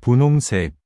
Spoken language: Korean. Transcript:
분홍색